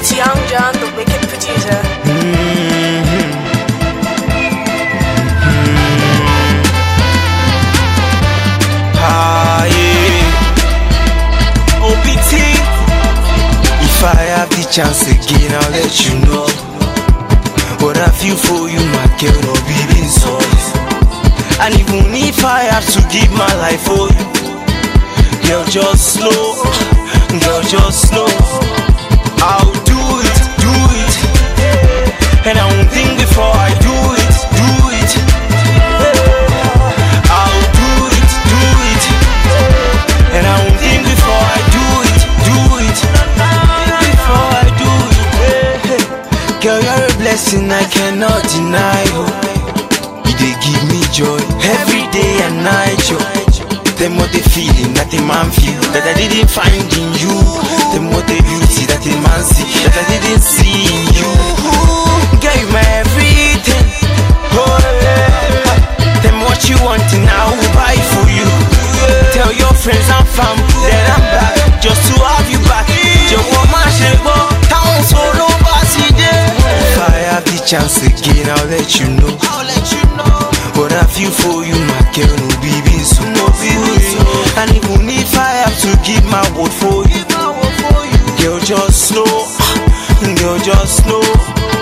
It's Young Jonn, the wicked producer. Ah, yeah. OPT. If I have the chance again, I'll let you know. What I feel for you, my girl, no be sorry. And even if I have to give my life for you, girl, just slow, girl, just slow. Blessing I cannot deny. Oh. They give me joy every day and night. Yo. Them what they feeling that a man feel that I didn't find in you. Them what the beauty that a man see chance again, I'll let you know. I'll let you know. What I feel for you, my girl, no baby, so no baby. And even if I have to give my word for you, girl, just slow, girl, just slow.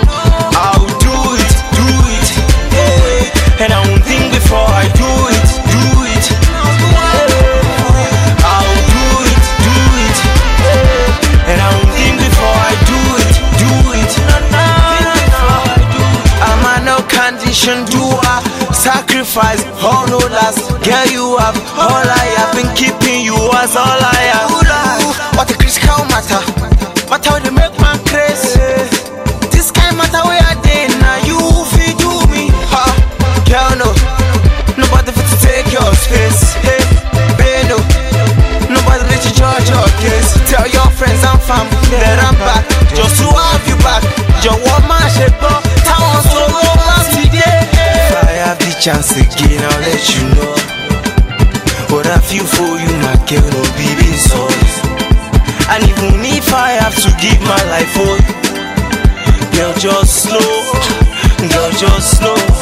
No condition doer, sacrifice, all no last. Girl, you have all I have been keeping you as all I have. What a critical matter, matter they make man crazy. This kind matter where I did now you fi do me, ha. Girl, no, nobody fit to take your space. Hey, babe, no, nobody let you judge your case. Tell your friends and family that I'm back, chance again, I'll let you know. What I feel for you, my girl, no baby, sorry. And even if I have to give my life for you, girl, just slow, girl, just slow.